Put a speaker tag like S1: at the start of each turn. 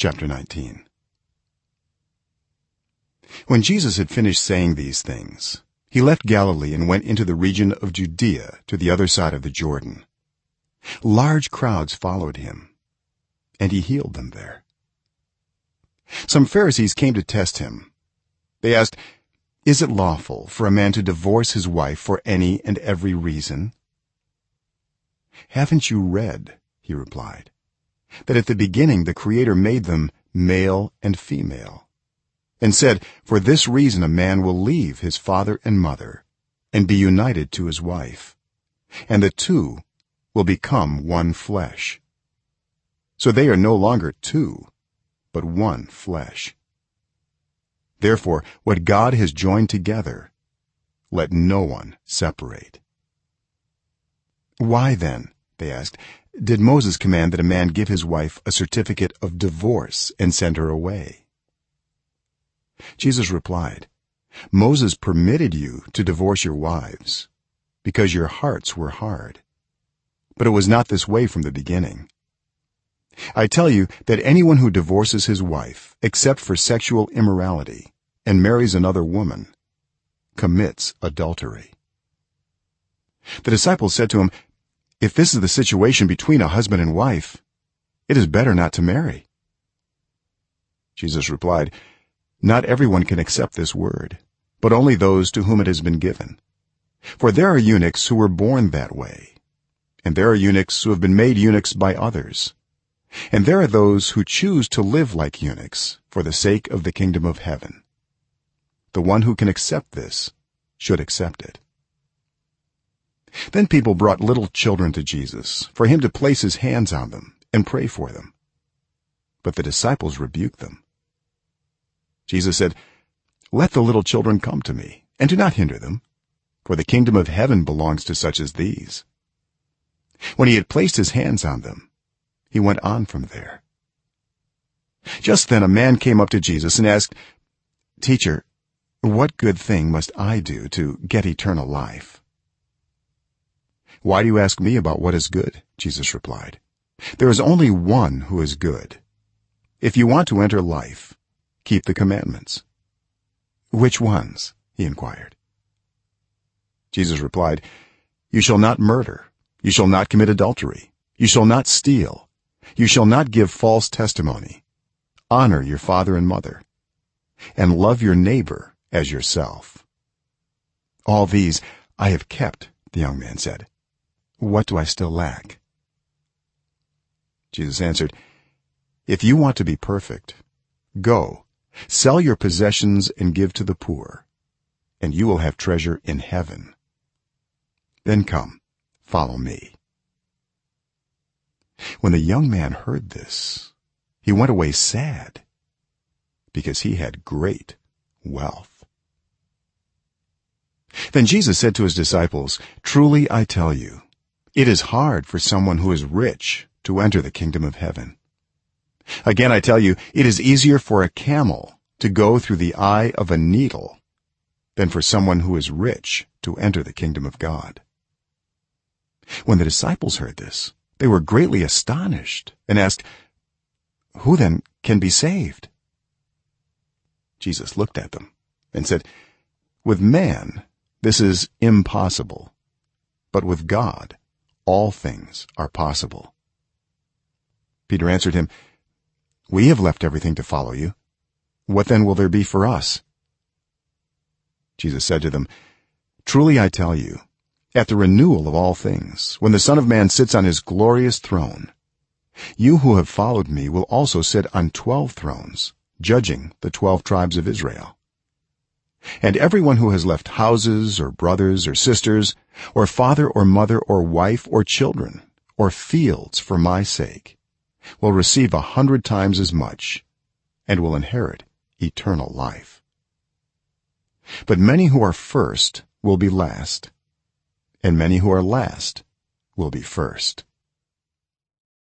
S1: chapter 19 when jesus had finished saying these things he left galilee and went into the region of judea to the other side of the jordan. Large crowds followed him and he healed them there. Some pharisees came to test him. They asked is it lawful for a man to divorce his wife for any and every reason? Haven't you read? he replied that at the beginning the creator made them male and female and said for this reason a man will leave his father and mother and be united to his wife and the two will become one flesh. So they are no longer two but one flesh. Therefore what god has joined together let no one separate. Why then they asked did moses command that a man give his wife a certificate of divorce and send her away? Jesus replied moses permitted you to divorce your wives because your hearts were hard but it was not this way from the beginning. I tell you that anyone who divorces his wife except for sexual immorality and marries another woman commits adultery. The disciples said to him if this is the situation between a husband and wife it is better not to marry. Jesus replied not everyone can accept this word but only those to whom it has been given. For there are eunuchs who were born that way and there are eunuchs who have been made eunuchs by others. And there are those who choose to live like eunuchs for the sake of the kingdom of heaven. The one who can accept this should accept it then people brought little children to jesus for him to place his hands on them and pray for them. But the disciples rebuked them. Jesus said let the little children come to me and do not hinder them for the kingdom of heaven belongs to such as these. When he had placed his hands on them he went on from there. Just then a man came up to jesus and asked teacher what good thing must i do to get eternal life why do you ask me about what is good? Jesus replied. There is only one who is good. If you want to enter life keep the commandments. Which ones? He inquired. Jesus replied you shall not murder. You shall not commit adultery. You shall not steal. You shall not give false testimony. Honor your father and mother and love your neighbor as yourself. All these i have kept the young man said what do i still lack? Jesus answered if you want to be perfect go sell your possessions and give to the poor and you will have treasure in heaven. Then come follow me. When the young man heard this he went away sad because he had great wealth. Then jesus said to his disciples truly i tell you it is hard for someone who is rich to enter the kingdom of heaven. Again i tell you it is easier for a camel to go through the eye of a needle than for someone who is rich to enter the kingdom of god. When the disciples heard this they were greatly astonished and asked who then can be saved? Jesus looked at them and said with man this is impossible but with god all things are possible. Peter answered him we have left everything to follow you. What then will there be for us? Jesus said to them truly i tell you at the renewal of all things when the son of man sits on his glorious throne you who have followed me will also sit on 12 thrones judging the 12 tribes of israel and everyone who has left houses or brothers or sisters or father or mother or wife or children or fields for my sake will receive a hundred times as much and will inherit eternal life. But many who are first will be last and many who are last will be first